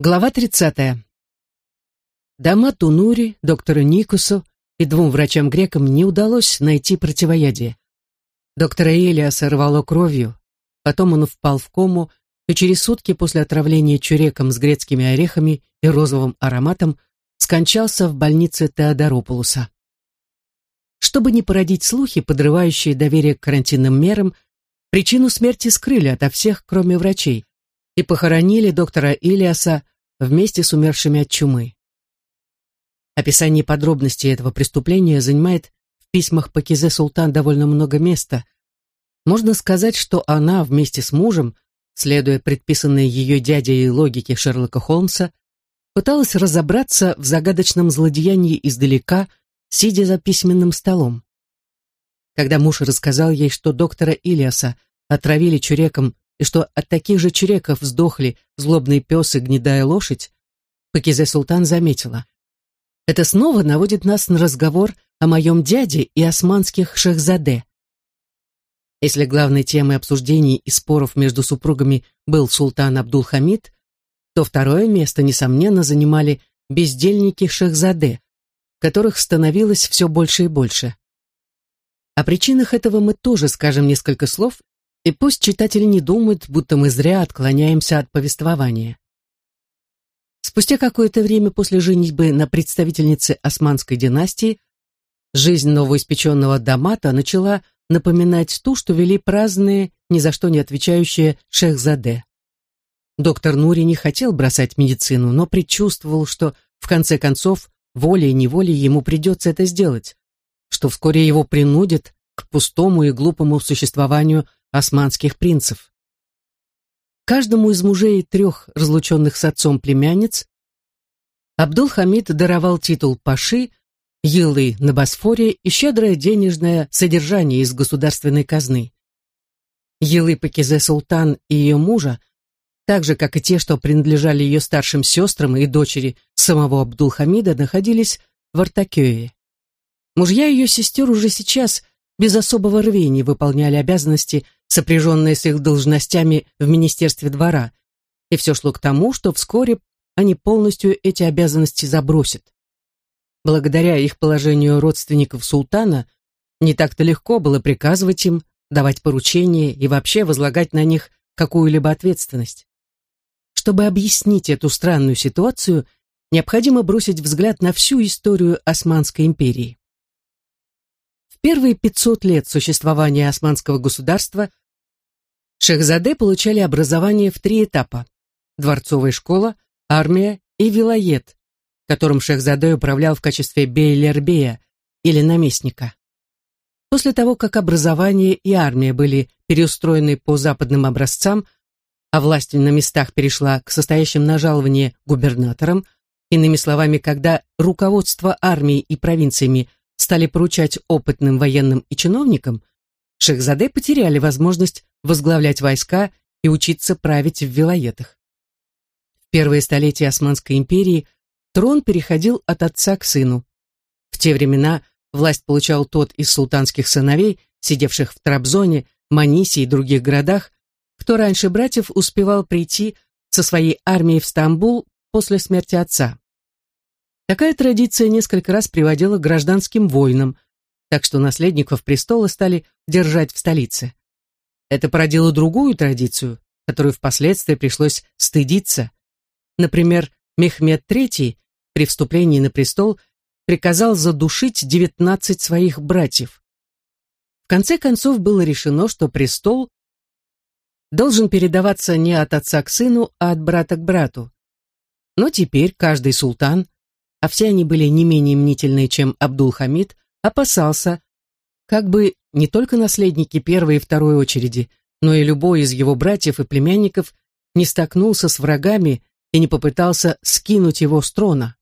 Глава 30. Дама Тунури, доктору Никусу и двум врачам-грекам не удалось найти противоядие. Доктора Элиаса рвало кровью, потом он впал в кому и через сутки после отравления чуреком с грецкими орехами и розовым ароматом скончался в больнице Теодоропулуса. Чтобы не породить слухи, подрывающие доверие к карантинным мерам, причину смерти скрыли ото всех, кроме врачей, и похоронили доктора Илиаса вместе с умершими от чумы. Описание подробностей этого преступления занимает в письмах Пакизе Султан довольно много места. Можно сказать, что она вместе с мужем, следуя предписанной ее дядей логике Шерлока Холмса, пыталась разобраться в загадочном злодеянии издалека, сидя за письменным столом. Когда муж рассказал ей, что доктора Илиаса отравили чуреком и что от таких же чуреков сдохли злобный пес и гнедая лошадь, Пакизе Султан заметила. Это снова наводит нас на разговор о моем дяде и османских шахзаде. Если главной темой обсуждений и споров между супругами был султан Абдул-Хамид, то второе место, несомненно, занимали бездельники шахзаде, которых становилось все больше и больше. О причинах этого мы тоже скажем несколько слов и пусть читатели не думают, будто мы зря отклоняемся от повествования. Спустя какое-то время после женитьбы на представительнице османской династии, жизнь новоиспеченного Дамата начала напоминать ту, что вели праздные, ни за что не отвечающие шехзаде. Доктор Нури не хотел бросать медицину, но предчувствовал, что, в конце концов, волей-неволей ему придется это сделать, что вскоре его принудят к пустому и глупому существованию османских принцев. Каждому из мужей трех разлученных с отцом племянниц Абдул-Хамид даровал титул паши, елы на Босфоре и щедрое денежное содержание из государственной казны. Елы Пакизе Султан и ее мужа, так же, как и те, что принадлежали ее старшим сестрам и дочери самого Абдул-Хамида, находились в Артакёе. Мужья ее сестер уже сейчас без особого рвения выполняли обязанности сопряженные с их должностями в Министерстве двора, и все шло к тому, что вскоре они полностью эти обязанности забросят. Благодаря их положению родственников султана, не так-то легко было приказывать им, давать поручения и вообще возлагать на них какую-либо ответственность. Чтобы объяснить эту странную ситуацию, необходимо бросить взгляд на всю историю Османской империи. Первые 500 лет существования османского государства Шехзаде получали образование в три этапа – дворцовая школа, армия и вилает, которым Шехзаде управлял в качестве бейлербея или наместника. После того, как образование и армия были переустроены по западным образцам, а власть на местах перешла к состоящим на жалование губернаторам, иными словами, когда руководство армией и провинциями стали поручать опытным военным и чиновникам, Шехзаде потеряли возможность возглавлять войска и учиться править в вилоетах. В первые столетия Османской империи трон переходил от отца к сыну. В те времена власть получал тот из султанских сыновей, сидевших в Трабзоне, Манисе и других городах, кто раньше братьев успевал прийти со своей армией в Стамбул после смерти отца. Такая традиция несколько раз приводила к гражданским войнам, так что наследников престола стали держать в столице. Это породило другую традицию, которую впоследствии пришлось стыдиться. Например, Мехмед III при вступлении на престол приказал задушить 19 своих братьев. В конце концов было решено, что престол должен передаваться не от отца к сыну, а от брата к брату. Но теперь каждый султан, а все они были не менее мнительные, чем Абдул-Хамид, опасался, как бы не только наследники первой и второй очереди, но и любой из его братьев и племянников не столкнулся с врагами и не попытался скинуть его с трона.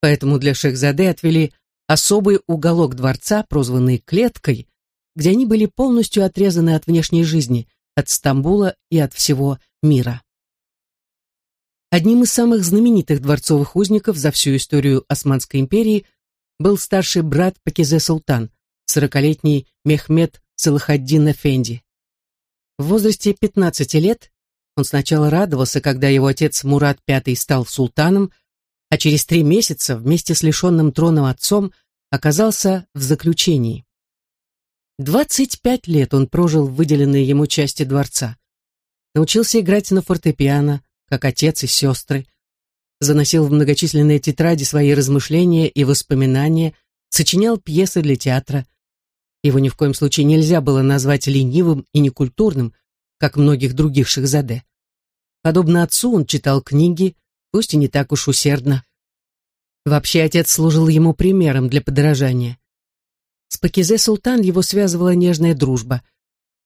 Поэтому для Шехзаде отвели особый уголок дворца, прозванный клеткой, где они были полностью отрезаны от внешней жизни, от Стамбула и от всего мира. Одним из самых знаменитых дворцовых узников за всю историю Османской империи был старший брат Пакизе Султан, сорокалетний Мехмед Салахаддин Эфенди. В возрасте 15 лет Он сначала радовался, когда его отец Мурат V стал султаном, а через три месяца вместе с лишенным трона отцом оказался в заключении. Двадцать пять лет он прожил в выделенной ему части дворца. Научился играть на фортепиано, как отец и сестры. Заносил в многочисленные тетради свои размышления и воспоминания, сочинял пьесы для театра. Его ни в коем случае нельзя было назвать ленивым и некультурным, как многих других шахзаде. Подобно отцу он читал книги, пусть и не так уж усердно. Вообще отец служил ему примером для подражания. С Пакизе Султан его связывала нежная дружба.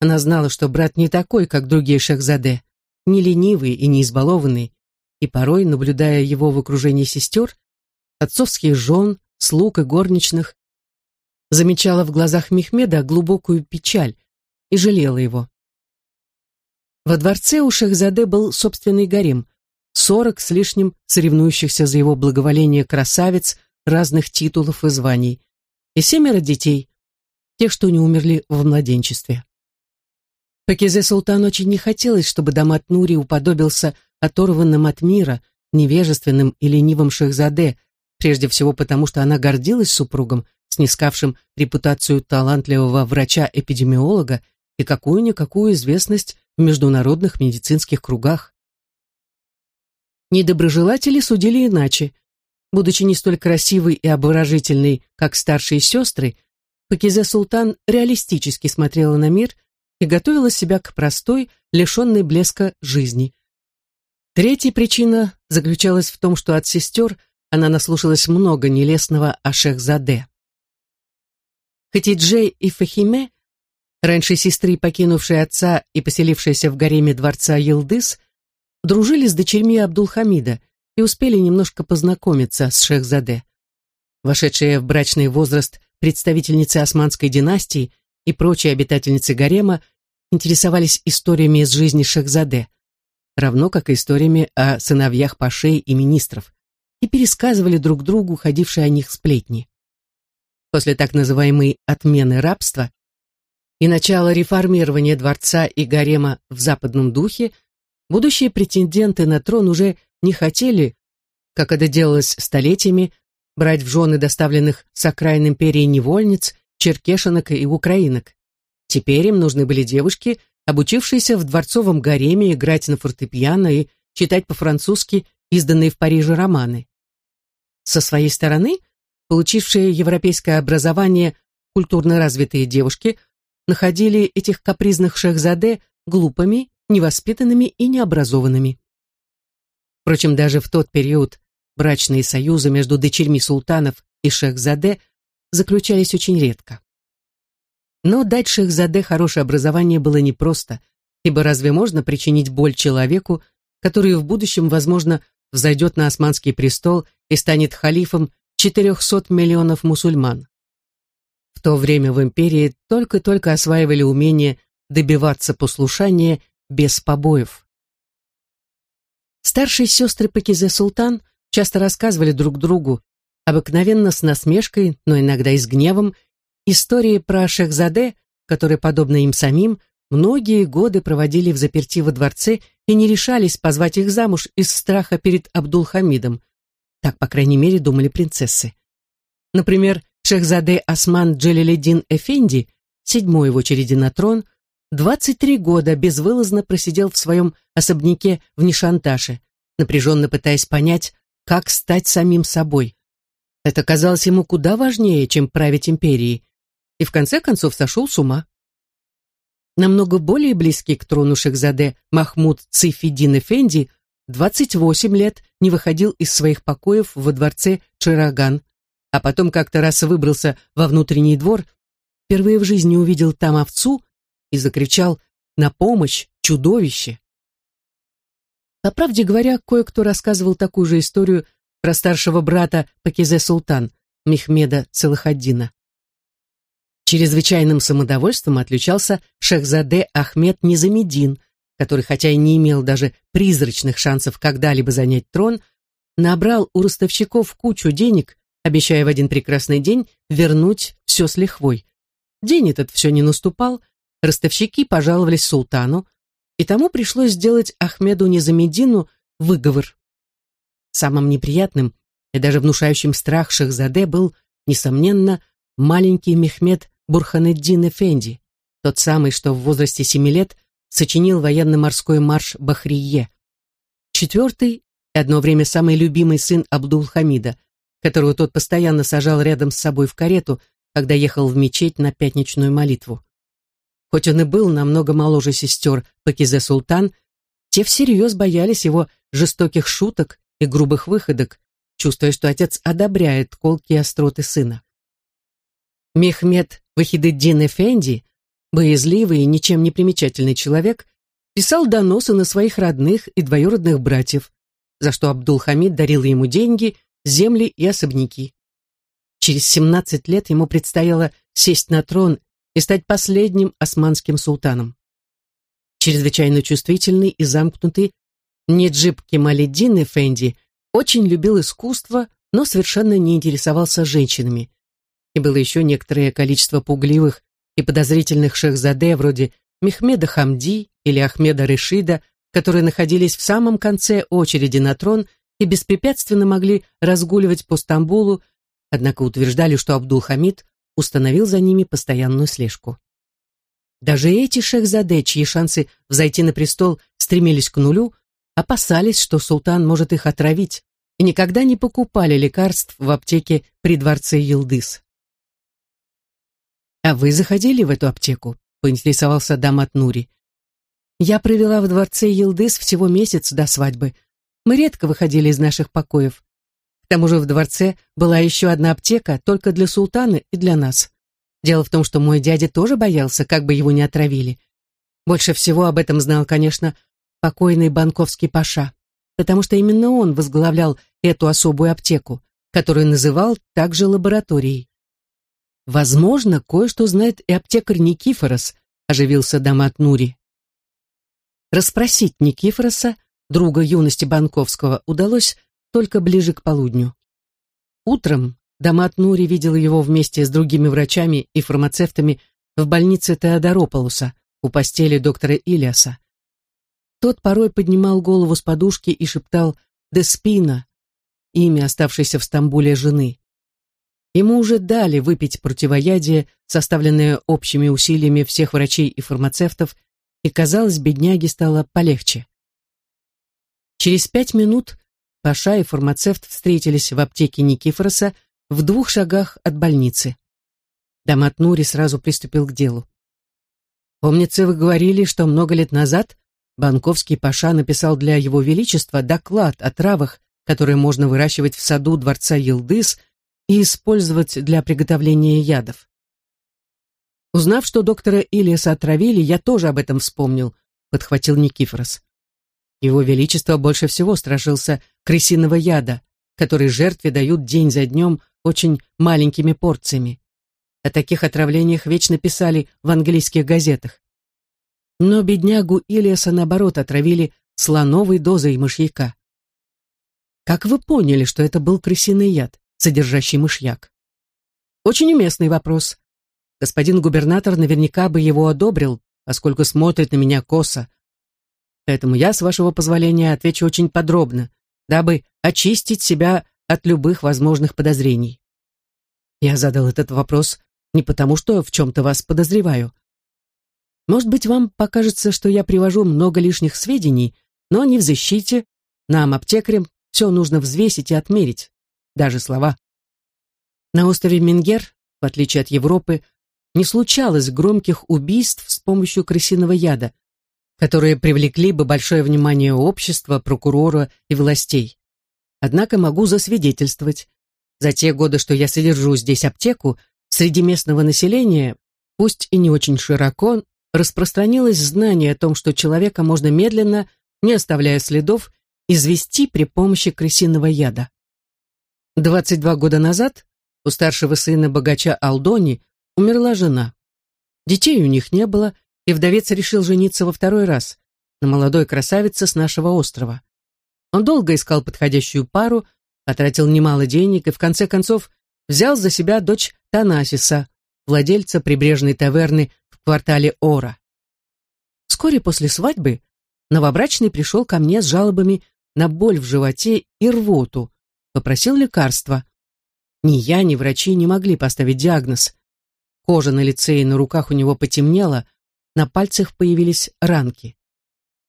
Она знала, что брат не такой, как другие шахзаде, не ленивый и не избалованный, и порой, наблюдая его в окружении сестер, отцовских жен, слуг и горничных, замечала в глазах Мехмеда глубокую печаль и жалела его. Во дворце у Шахзаде был собственный гарем, сорок с лишним соревнующихся за его благоволение красавиц разных титулов и званий, и семеро детей, тех, что не умерли в младенчестве. Пакизе Султан очень не хотелось, чтобы Дамат Нури уподобился оторванным от мира, невежественным и ленивым Шахзаде, прежде всего потому, что она гордилась супругом, снискавшим репутацию талантливого врача-эпидемиолога и какую-никакую известность в международных медицинских кругах. Недоброжелатели судили иначе. Будучи не столь красивой и обворожительной, как старшие сестры, Пакизе Султан реалистически смотрела на мир и готовила себя к простой, лишенной блеска жизни. Третья причина заключалась в том, что от сестер она наслушалась много нелестного о Шехзаде. Хатидже и Фахиме, раньше сестры, покинувшие отца и поселившиеся в гареме дворца Елдыс, дружили с дочерьми Абдулхамида и успели немножко познакомиться с Шехзаде. Вошедшие в брачный возраст представительницы османской династии и прочие обитательницы гарема интересовались историями из жизни Шехзаде, равно как и историями о сыновьях пашей и министров, и пересказывали друг другу ходившие о них сплетни. После так называемой «отмены рабства» и начала реформирования дворца и гарема в западном духе будущие претенденты на трон уже не хотели, как это делалось столетиями, брать в жены доставленных с окраин империи невольниц, черкешенок и украинок. Теперь им нужны были девушки, обучившиеся в дворцовом гареме играть на фортепиано и читать по-французски изданные в Париже романы. Со своей стороны, получившие европейское образование культурно развитые девушки находили этих капризных шахзаде глупыми невоспитанными и необразованными. Впрочем, даже в тот период брачные союзы между дочерьми султанов и шехзаде заключались очень редко. Но дать шехзаде хорошее образование было непросто, ибо разве можно причинить боль человеку, который в будущем, возможно, взойдет на османский престол и станет халифом 400 миллионов мусульман? В то время в империи только-только осваивали умение добиваться послушания без побоев. Старшие сестры Пакизе Султан часто рассказывали друг другу, обыкновенно с насмешкой, но иногда и с гневом, истории про Шехзаде, которые, подобно им самим, многие годы проводили в заперти во дворце и не решались позвать их замуж из страха перед Абдулхамидом. Так, по крайней мере, думали принцессы. Например, Шехзаде Осман Джалиледдин Эфенди, седьмой в очереди на трон, 23 года безвылазно просидел в своем особняке в Нишанташе, напряженно пытаясь понять, как стать самим собой. Это казалось ему куда важнее, чем править империей, и в конце концов сошел с ума. Намного более близкий к трону Шехзаде Махмуд Цифидин Эфенди 28 лет не выходил из своих покоев во дворце Чираган, а потом как-то раз выбрался во внутренний двор, впервые в жизни увидел там овцу и закричал «На помощь! Чудовище!». По правде говоря, кое-кто рассказывал такую же историю про старшего брата Пакизе Султан, Мехмеда Целахаддина. Чрезвычайным самодовольством отличался Шехзаде Ахмед Низамедин, который, хотя и не имел даже призрачных шансов когда-либо занять трон, набрал у ростовщиков кучу денег, обещая в один прекрасный день вернуть все с лихвой. День этот все не наступал, Ростовщики пожаловались султану, и тому пришлось сделать Ахмеду Незамедину выговор. Самым неприятным и даже внушающим страх Шахзаде был, несомненно, маленький Мехмед Бурханеддин Эфенди, тот самый, что в возрасте семи лет сочинил военно-морской марш Бахрие. Четвертый и одно время самый любимый сын Абдул-Хамида, которого тот постоянно сажал рядом с собой в карету, когда ехал в мечеть на пятничную молитву. Хоть он и был намного моложе сестер Пакизе Султан, те всерьез боялись его жестоких шуток и грубых выходок, чувствуя, что отец одобряет колкие остроты сына. Мехмед Вахидеддин Эфенди, боязливый и ничем не примечательный человек, писал доносы на своих родных и двоюродных братьев, за что Абдул-Хамид дарил ему деньги, земли и особняки. Через 17 лет ему предстояло сесть на трон и стать последним османским султаном. Чрезвычайно чувствительный и замкнутый Неджиб Кемаледдин Эфенди очень любил искусство, но совершенно не интересовался женщинами. И было еще некоторое количество пугливых и подозрительных шехзаде вроде Мехмеда Хамди или Ахмеда Решида, которые находились в самом конце очереди на трон и беспрепятственно могли разгуливать по Стамбулу, однако утверждали, что Абдул-Хамид установил за ними постоянную слежку. Даже эти шехзаде, чьи шансы взойти на престол стремились к нулю, опасались, что султан может их отравить, и никогда не покупали лекарств в аптеке при дворце Елдыс. «А вы заходили в эту аптеку?» — поинтересовался Дамат Нури. «Я провела в дворце Елдыс всего месяц до свадьбы. Мы редко выходили из наших покоев. К тому же в дворце была еще одна аптека только для султана и для нас. Дело в том, что мой дядя тоже боялся, как бы его не отравили. Больше всего об этом знал, конечно, покойный банковский паша, потому что именно он возглавлял эту особую аптеку, которую называл также лабораторией. Возможно, кое-что знает и аптекарь Никифорос, оживился Дамат Нури. Расспросить Никифороса, друга юности Банковского, удалось только ближе к полудню. Утром Дамат Нури видел его вместе с другими врачами и фармацевтами в больнице Теодорополуса у постели доктора Ильяса. Тот порой поднимал голову с подушки и шептал «Деспина», имя оставшейся в Стамбуле жены. Ему уже дали выпить противоядие, составленное общими усилиями всех врачей и фармацевтов, и, казалось, бедняге стало полегче. Через пять минут Паша и фармацевт встретились в аптеке Никифороса в двух шагах от больницы. Дамат Нури сразу приступил к делу. «Помнится, вы говорили, что много лет назад Банковский Паша написал для Его Величества доклад о травах, которые можно выращивать в саду дворца Елдыс и использовать для приготовления ядов. Узнав, что доктора Илиаса отравили, я тоже об этом вспомнил, подхватил Никифорос. Его Величество больше всего страшился крысиного яда, который жертве дают день за днем очень маленькими порциями. О таких отравлениях вечно писали в английских газетах. Но беднягу Илиаса, наоборот, отравили слоновой дозой мышьяка. Как вы поняли, что это был крысиный яд, содержащий мышьяк? Очень уместный вопрос. Господин губернатор наверняка бы его одобрил, поскольку смотрит на меня косо. Поэтому я, с вашего позволения, отвечу очень подробно, дабы очистить себя от любых возможных подозрений. Я задал этот вопрос не потому, что в чем-то вас подозреваю, может быть, вам покажется, что я привожу много лишних сведений, но не в защите. Нам, аптекарям, все нужно взвесить и отмерить, даже слова. На острове Мингер, в отличие от Европы, не случалось громких убийств с помощью крысиного яда, которые привлекли бы большое внимание общества, прокурора и властей. Однако могу засвидетельствовать, за те годы, что я содержу здесь аптеку, среди местного населения, пусть и не очень широко, распространилось знание о том, что человека можно медленно, не оставляя следов, извести при помощи крысиного яда. 22 года назад у старшего сына богача Алдони умерла жена. Детей у них не было, и вдовец решил жениться во второй раз на молодой красавице с нашего острова. Он долго искал подходящую пару, потратил немало денег и в конце концов взял за себя дочь Танасиса, владельца прибрежной таверны в квартале Ора. Вскоре после свадьбы новобрачный пришел ко мне с жалобами на боль в животе и рвоту, попросил лекарства. Ни я, ни врачи не могли поставить диагноз. Кожа на лице и на руках у него потемнела, на пальцах появились ранки.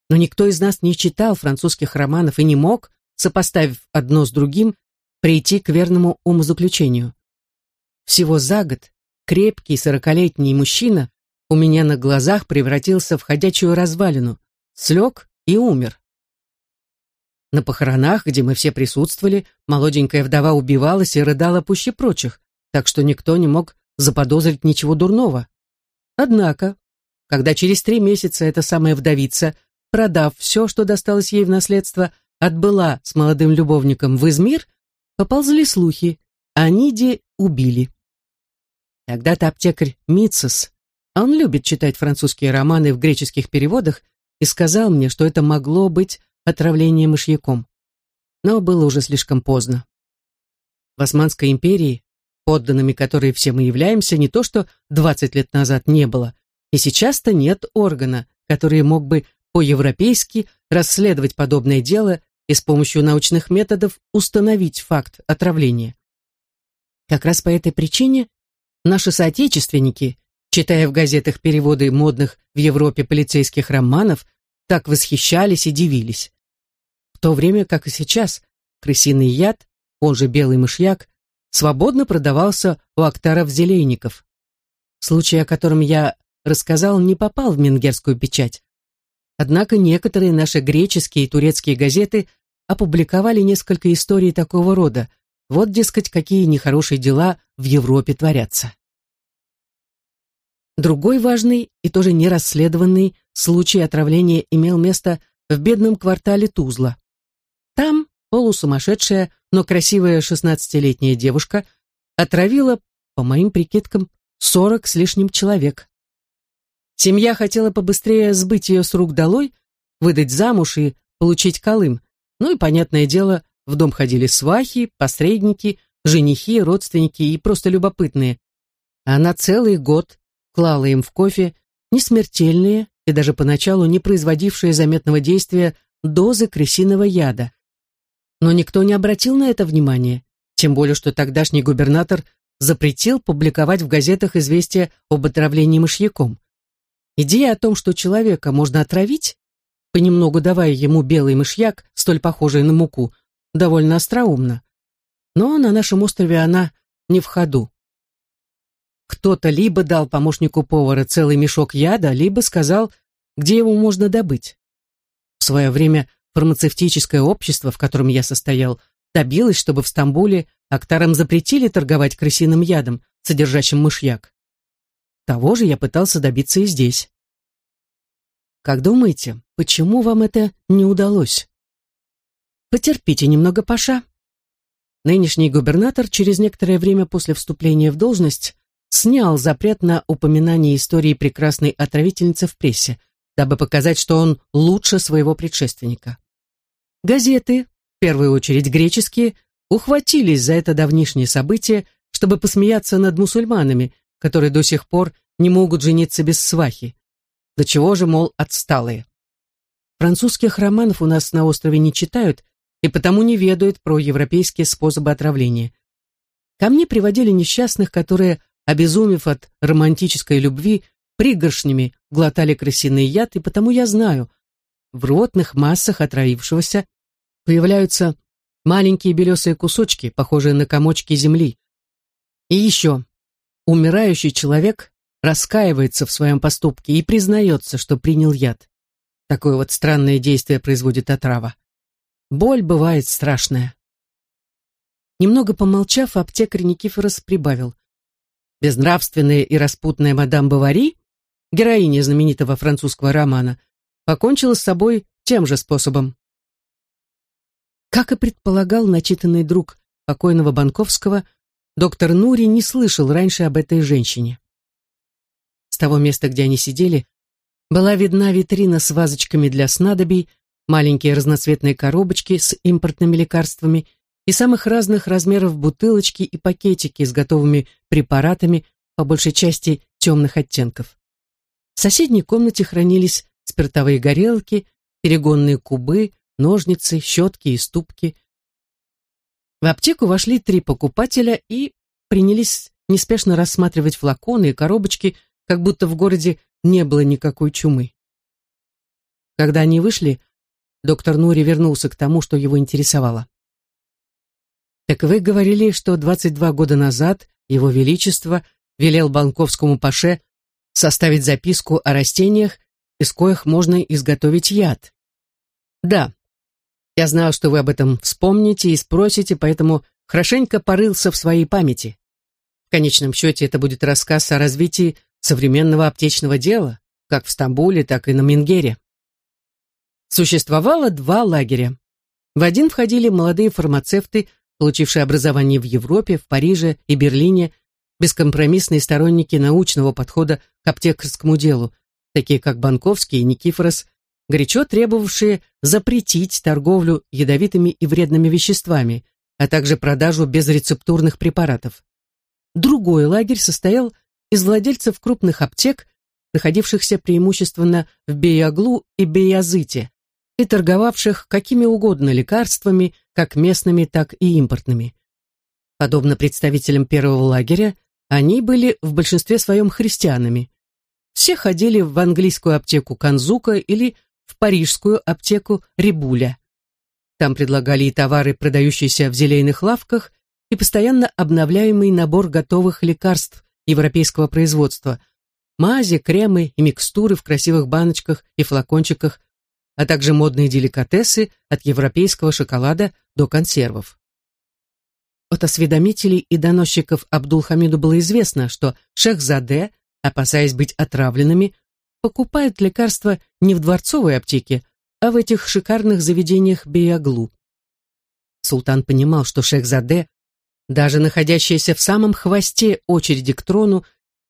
Но никто из нас не читал французских романов и не мог, сопоставив одно с другим, прийти к верному умозаключению. Всего за год крепкий сорокалетний мужчина у меня на глазах превратился в ходячую развалину, слег и умер. На похоронах, где мы все присутствовали, молоденькая вдова убивалась и рыдала пуще прочих, так что никто не мог заподозрить ничего дурного. Однако, когда через три месяца эта самая вдовица, продав все, что досталось ей в наследство, отбыла с молодым любовником в Измир, поползли слухи, а Ниди убили. Тогда-то аптекарь Митцес, он любит читать французские романы в греческих переводах, и сказал мне, что это могло быть отравление мышьяком. Но было уже слишком поздно. В Османской империи, подданными которой все мы являемся, не то что 20 лет назад не было, и сейчас-то нет органа, который мог бы по-европейски расследовать подобное дело и с помощью научных методов установить факт отравления. Как раз по этой причине наши соотечественники, читая в газетах переводы модных в Европе полицейских романов, так восхищались и дивились. В то время, как и сейчас, крысиный яд, он же белый мышьяк, свободно продавался у акторов-зелейников. Случай, о котором я рассказал, не попал в менгерскую печать. Однако некоторые наши греческие и турецкие газеты опубликовали несколько историй такого рода. Вот, дескать, какие нехорошие дела в Европе творятся. Другой важный и тоже не расследованный случай отравления имел место в бедном квартале Тузла. Там полусумасшедшая, но красивая шестнадцатилетняя девушка отравила, по моим прикидкам, сорок с лишним человек. Семья хотела побыстрее сбыть ее с рук долой, выдать замуж и получить колым. Ну и, понятное дело, в дом ходили свахи, посредники, женихи, родственники и просто любопытные. Она целый год клала им в кофе несмертельные и даже поначалу не производившие заметного действия дозы крысиного яда. Но никто не обратил на это внимания, тем более что тогдашний губернатор запретил публиковать в газетах известия об отравлении мышьяком. Идея о том, что человека можно отравить, понемногу давая ему белый мышьяк, столь похожий на муку, довольно остроумна. Но на нашем острове она не в ходу. Кто-то либо дал помощнику повара целый мешок яда, либо сказал, где его можно добыть. В свое время фармацевтическое общество, в котором я состоял, добилось, чтобы в Стамбуле актарам запретили торговать крысиным ядом, содержащим мышьяк. Того же я пытался добиться и здесь. Как думаете, почему вам это не удалось? Потерпите немного, Паша. Нынешний губернатор через некоторое время после вступления в должность снял запрет на упоминание истории прекрасной отравительницы в прессе, дабы показать, что он лучше своего предшественника. Газеты, в первую очередь греческие, ухватились за это давнишнее событие, чтобы посмеяться над мусульманами, которые до сих пор не могут жениться без свахи. До чего же, мол, отсталые. Французских романов у нас на острове не читают и потому не ведают про европейские способы отравления. Ко мне приводили несчастных, которые, обезумев от романтической любви, пригоршнями глотали крысиный яд, и потому я знаю, в рвотных массах отравившегося появляются маленькие белесые кусочки, похожие на комочки земли. И еще, Умирающий человек раскаивается в своем поступке и признается, что принял яд. Такое вот странное действие производит отрава. Боль бывает страшная. Немного помолчав, аптекарь Никифорос прибавил. Безнравственная и распутная мадам Бавари, героиня знаменитого французского романа, покончила с собой тем же способом. Как и предполагал начитанный друг покойного Банковского, доктор Нури не слышал раньше об этой женщине. С того места, где они сидели, была видна витрина с вазочками для снадобий, маленькие разноцветные коробочки с импортными лекарствами и самых разных размеров бутылочки и пакетики с готовыми препаратами, по большей части темных оттенков. В соседней комнате хранились спиртовые горелки, перегонные кубы, ножницы, щетки и ступки. В аптеку вошли три покупателя и принялись неспешно рассматривать флаконы и коробочки, как будто в городе не было никакой чумы. Когда они вышли, доктор Нури вернулся к тому, что его интересовало. «Так вы говорили, что 22 года назад Его Величество велел банковскому паше составить записку о растениях, из коих можно изготовить яд?» «Да. Я знал, что вы об этом вспомните и спросите, поэтому хорошенько порылся в своей памяти. В конечном счете это будет рассказ о развитии современного аптечного дела, как в Стамбуле, так и на Мингере. Существовало два лагеря. В один входили молодые фармацевты, получившие образование в Европе, в Париже и Берлине, бескомпромиссные сторонники научного подхода к аптекарскому делу, такие как Банковский и Никифорос, горячо требовавшие запретить торговлю ядовитыми и вредными веществами, а также продажу безрецептурных препаратов. Другой лагерь состоял из владельцев крупных аптек, находившихся преимущественно в Беяглу и Беязыте, и торговавших какими угодно лекарствами, как местными, так и импортными. Подобно представителям первого лагеря, они были в большинстве своем христианами. Все ходили в английскую аптеку Канзука или в парижскую аптеку Рибуля. Там предлагали и товары, продающиеся в зелейных лавках, и постоянно обновляемый набор готовых лекарств европейского производства, мази, кремы и микстуры в красивых баночках и флакончиках, а также модные деликатесы от европейского шоколада до консервов. От осведомителей и доносчиков Абдул-Хамиду было известно, что Шехзаде, опасаясь быть отравленными, покупают лекарства не в дворцовой аптеке, а в этих шикарных заведениях Беяглу. Султан понимал, что Шехзаде даже находящиеся в самом хвосте очереди к трону,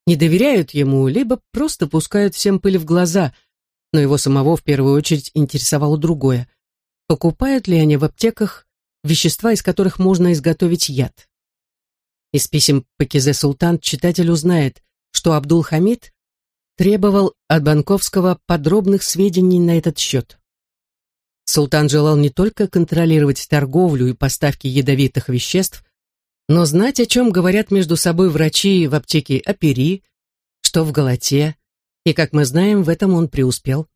не доверяют ему, либо просто пускают всем пыль в глаза, но его самого в первую очередь интересовало другое. Покупают ли они в аптеках вещества, из которых можно изготовить яд? Из писем Пакизе Султан читатель узнает, что Абдул-Хамид требовал от Банковского подробных сведений на этот счет. Султан желал не только контролировать торговлю и поставки ядовитых веществ, но знать, о чем говорят между собой врачи в аптеке Апери, что в Галате, и, как мы знаем, в этом он преуспел.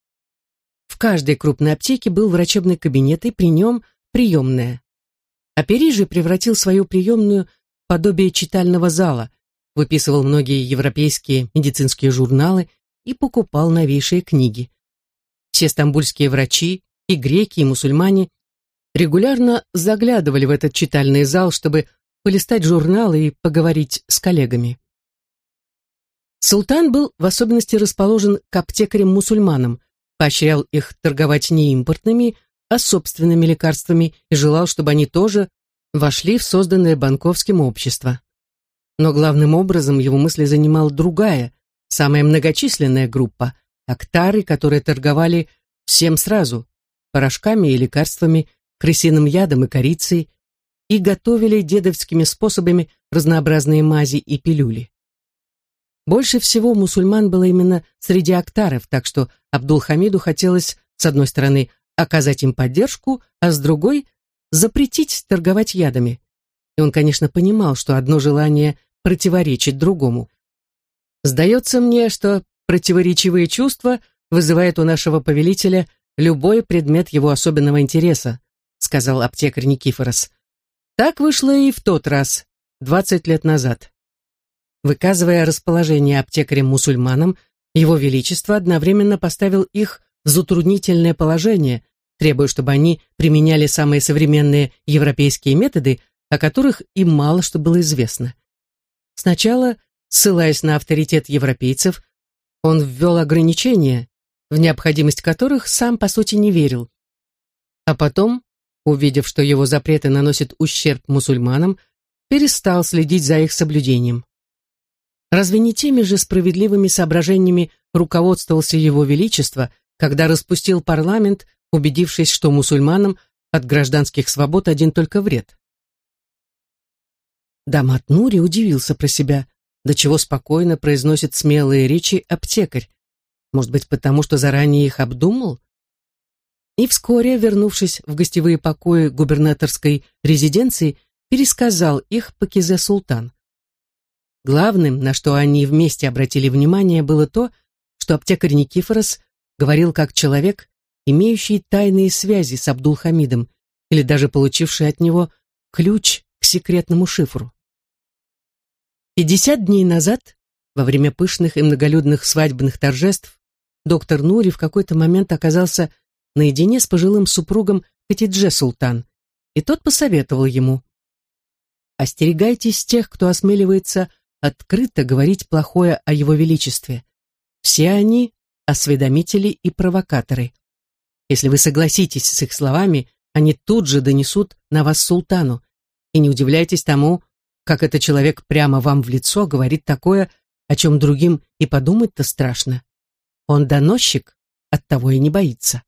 В каждой крупной аптеке был врачебный кабинет, и при нем приемная. Апери же превратил свою приемную в подобие читального зала, выписывал многие европейские медицинские журналы и покупал новейшие книги. Все стамбульские врачи, и греки, и мусульмане, регулярно заглядывали в этот читальный зал, чтобы полистать журналы и поговорить с коллегами. Султан был в особенности расположен к аптекарям-мусульманам, поощрял их торговать не импортными, а собственными лекарствами и желал, чтобы они тоже вошли в созданное банковским общество. Но главным образом его мысли занимала другая, самая многочисленная группа – актары, которые торговали всем сразу – порошками и лекарствами, крысиным ядом и корицей, и готовили дедовскими способами разнообразные мази и пилюли. Больше всего мусульман было именно среди актаров, так что Абдул-Хамиду хотелось, с одной стороны, оказать им поддержку, а с другой – запретить торговать ядами. И он, конечно, понимал, что одно желание противоречит другому. Сдается мне, что противоречивые чувства вызывают у нашего повелителя любой предмет его особенного интереса, сказал аптекарь Никифорос. Так вышло и в тот раз, 20 лет назад. Выказывая расположение аптекарям-мусульманам, его Величество одновременно поставил их в затруднительное положение, требуя, чтобы они применяли самые современные европейские методы, о которых им мало что было известно. Сначала, ссылаясь на авторитет европейцев, он ввел ограничения, в необходимость которых сам, по сути, не верил. А потом, увидев, что его запреты наносят ущерб мусульманам, перестал следить за их соблюдением. Разве не теми же справедливыми соображениями руководствовался его величество, когда распустил парламент, убедившись, что мусульманам от гражданских свобод один только вред? Дамат Нури удивился про себя, до чего спокойно произносит смелые речи аптекарь. Может быть, потому что заранее их обдумал? И вскоре, вернувшись в гостевые покои губернаторской резиденции, пересказал их Пакизе Султан. Главным, на что они вместе обратили внимание, было то, что аптекарь Никифорос говорил как человек, имеющий тайные связи с Абдулхамидом или даже получивший от него ключ к секретному шифру. Пятьдесят дней назад, во время пышных и многолюдных свадебных торжеств, доктор Нури в какой-то момент оказался наедине с пожилым супругом Хатидже Султан, и тот посоветовал ему «Остерегайтесь тех, кто осмеливается открыто говорить плохое о его величестве. Все они — осведомители и провокаторы. Если вы согласитесь с их словами, они тут же донесут на вас султану, и не удивляйтесь тому, как этот человек прямо вам в лицо говорит такое, о чем другим и подумать-то страшно. Он доносчик, оттого и не боится.